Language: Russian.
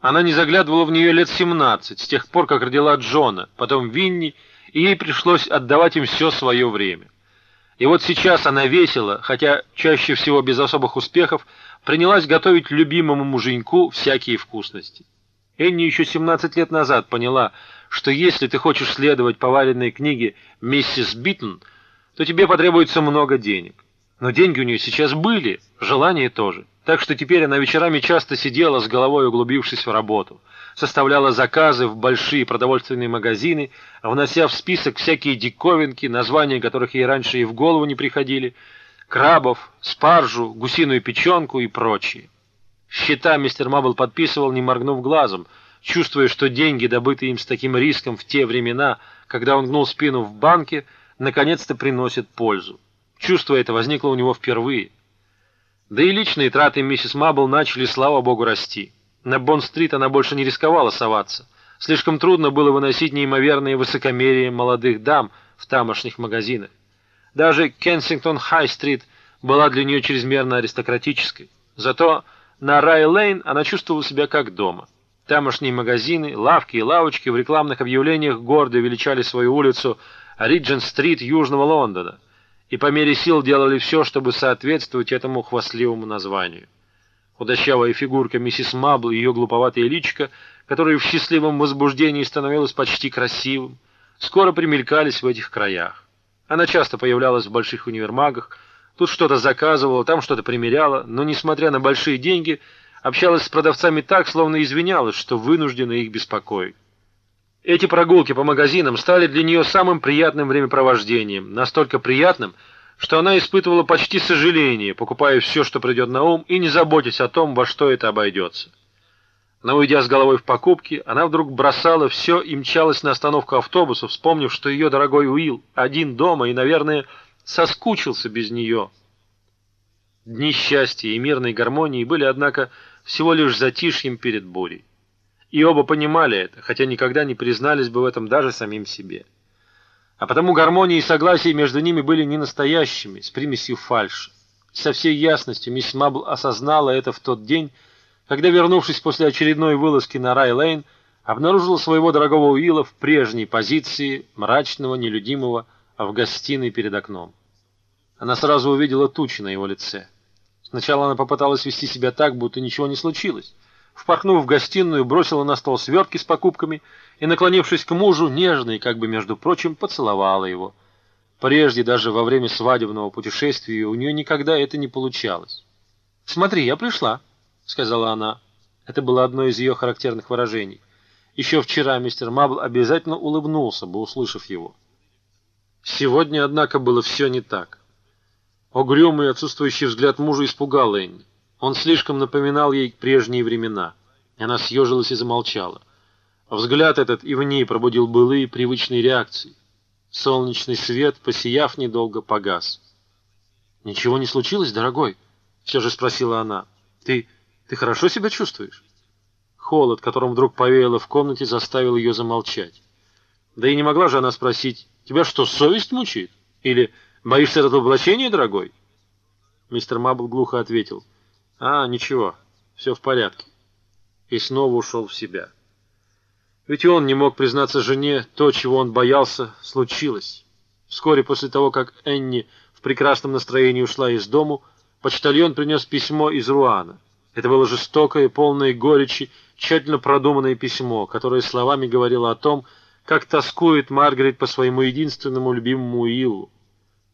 Она не заглядывала в нее лет 17, с тех пор, как родила Джона, потом Винни, и ей пришлось отдавать им все свое время. И вот сейчас она весело, хотя чаще всего без особых успехов, принялась готовить любимому муженьку всякие вкусности. Энни еще 17 лет назад поняла, что если ты хочешь следовать поваренной книге «Миссис Биттон», то тебе потребуется много денег. Но деньги у нее сейчас были, желание тоже. Так что теперь она вечерами часто сидела с головой углубившись в работу, составляла заказы в большие продовольственные магазины, внося в список всякие диковинки, названия которых ей раньше и в голову не приходили, крабов, спаржу, гусиную печенку и прочее. Счета мистер Мабл подписывал, не моргнув глазом, чувствуя, что деньги, добытые им с таким риском в те времена, когда он гнул спину в банке, наконец-то приносят пользу. Чувство это возникло у него впервые. Да и личные траты миссис Мабл начали, слава богу, расти. На Бонн-стрит она больше не рисковала соваться. Слишком трудно было выносить неимоверные высокомерие молодых дам в тамошних магазинах. Даже Кенсингтон-Хай-стрит была для нее чрезмерно аристократической. Зато на Рай-Лейн она чувствовала себя как дома. Тамошние магазины, лавки и лавочки в рекламных объявлениях гордо величали свою улицу Риджент-стрит Южного Лондона и по мере сил делали все, чтобы соответствовать этому хвастливому названию. Худощавая фигурка миссис Мабл и ее глуповатая личико, которое в счастливом возбуждении становилось почти красивым, скоро примелькались в этих краях. Она часто появлялась в больших универмагах, тут что-то заказывала, там что-то примеряла, но, несмотря на большие деньги, общалась с продавцами так, словно извинялась, что вынуждена их беспокоить. Эти прогулки по магазинам стали для нее самым приятным времяпровождением, настолько приятным, что она испытывала почти сожаление, покупая все, что придет на ум, и не заботясь о том, во что это обойдется. Но уйдя с головой в покупки, она вдруг бросала все и мчалась на остановку автобуса, вспомнив, что ее дорогой Уилл один дома и, наверное, соскучился без нее. Дни счастья и мирной гармонии были, однако, всего лишь затишьем перед бурей. И оба понимали это, хотя никогда не признались бы в этом даже самим себе. А потому гармония и согласие между ними были не настоящими, с примесью фальши. Со всей ясностью мисс Мабл осознала это в тот день, когда, вернувшись после очередной вылазки на Рай-Лейн, обнаружила своего дорогого Уилла в прежней позиции, мрачного, нелюдимого, а в гостиной перед окном. Она сразу увидела тучи на его лице. Сначала она попыталась вести себя так, будто ничего не случилось. Впорхнув в гостиную, бросила на стол свертки с покупками и, наклонившись к мужу, нежно и, как бы между прочим, поцеловала его. Прежде, даже во время свадебного путешествия, у нее никогда это не получалось. «Смотри, я пришла», — сказала она. Это было одно из ее характерных выражений. Еще вчера мистер Мабл обязательно улыбнулся бы, услышав его. Сегодня, однако, было все не так. Угрюмый отсутствующий взгляд мужа испугал Энни. Он слишком напоминал ей прежние времена. Она съежилась и замолчала. Взгляд этот и в ней пробудил былые привычные реакции. Солнечный свет, посияв недолго, погас. «Ничего не случилось, дорогой?» — все же спросила она. «Ты... ты хорошо себя чувствуешь?» Холод, которым вдруг повеяло в комнате, заставил ее замолчать. Да и не могла же она спросить, «Тебя что, совесть мучает? Или боишься разоблачения, дорогой?» Мистер Мабл глухо ответил — а, ничего, все в порядке. И снова ушел в себя. Ведь он не мог признаться жене, то, чего он боялся, случилось. Вскоре после того, как Энни в прекрасном настроении ушла из дому, почтальон принес письмо из Руана. Это было жестокое, полное горечи, тщательно продуманное письмо, которое словами говорило о том, как тоскует Маргарет по своему единственному любимому Уиллу.